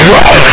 Right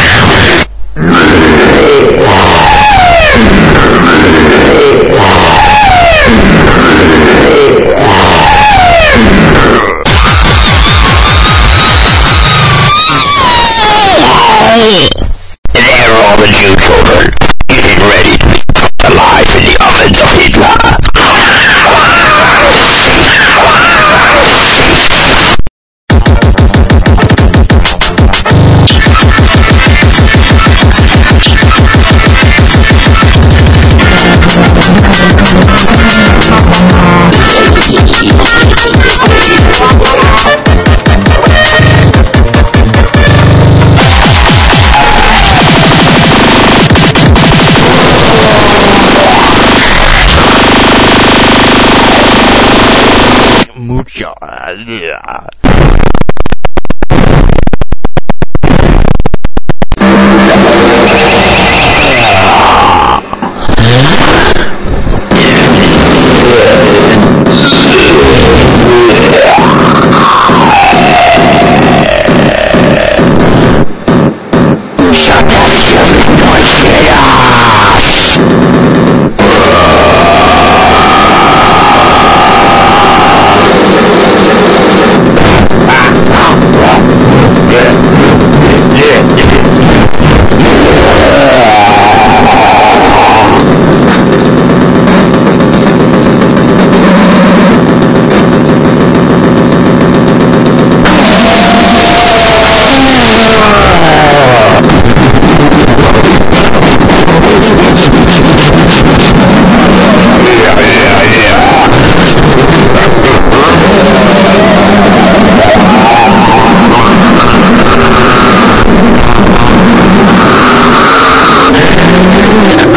Mucho. Hallelujah.